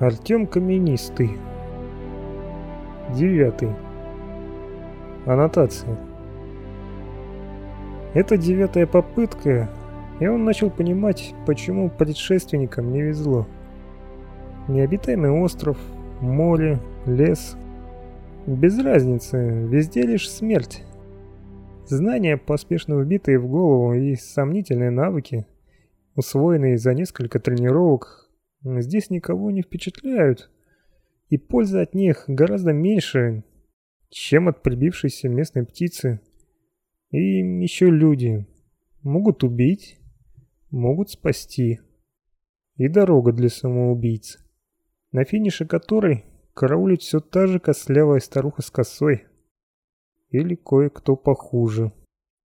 Артем Каменистый. Девятый. Аннотация. Это девятая попытка, и он начал понимать, почему предшественникам не везло. Необитаемый остров, море, лес. Без разницы, везде лишь смерть. Знания, поспешно вбитые в голову, и сомнительные навыки, усвоенные за несколько тренировок, здесь никого не впечатляют, и польза от них гораздо меньше, чем от прибившейся местной птицы. И еще люди могут убить, могут спасти. И дорога для самоубийц, на финише которой караулит все та же кослявая старуха с косой. Или кое-кто похуже.